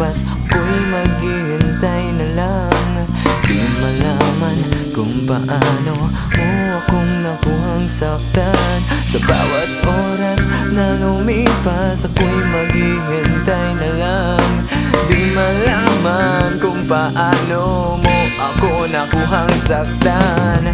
lumagpas Ako'y maghihintay na lang. Di malaman kung paano Mo akong nakuhang saktan. Sa bawat oras na lumipas Ako'y maghihintay na lang. Di malaman kung paano Mo ako nakuhang saktan.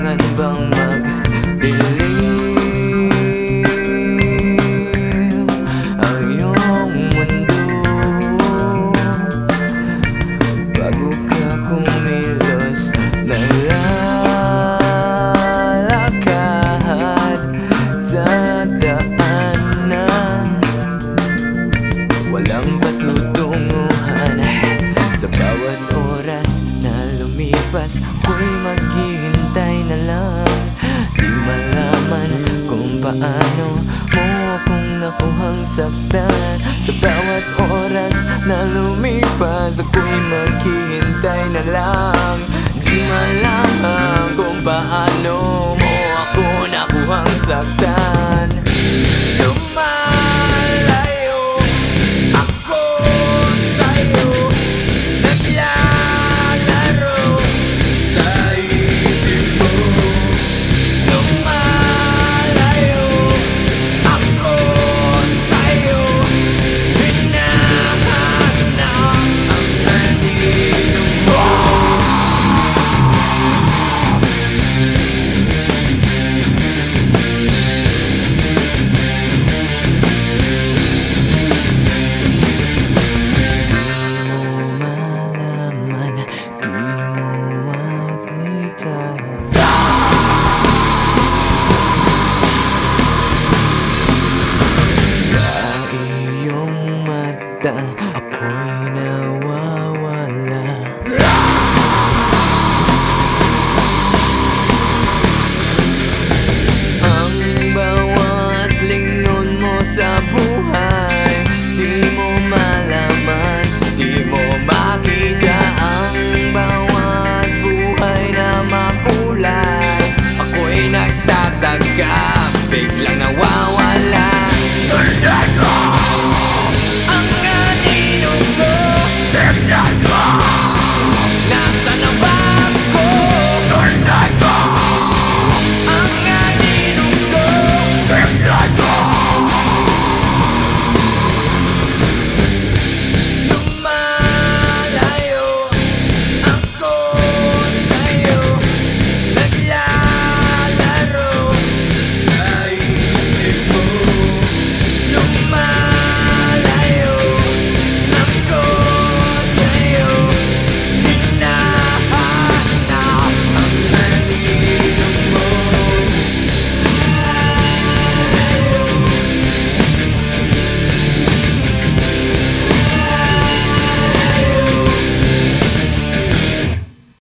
Kailangan bang magdilim Ang iyong mundo? Bago ka kumilos Nalalakad sa daanan Walang patutunguhan Sa bawat oras na lumipas Ako'y maghihintay na paano mo akong nakuhang saktan? Sa bawat oras na lumipas Ako'y maghihintay na lang. Di malaman kung paano mo ako nakuhang saktan